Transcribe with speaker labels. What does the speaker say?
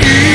Speaker 1: you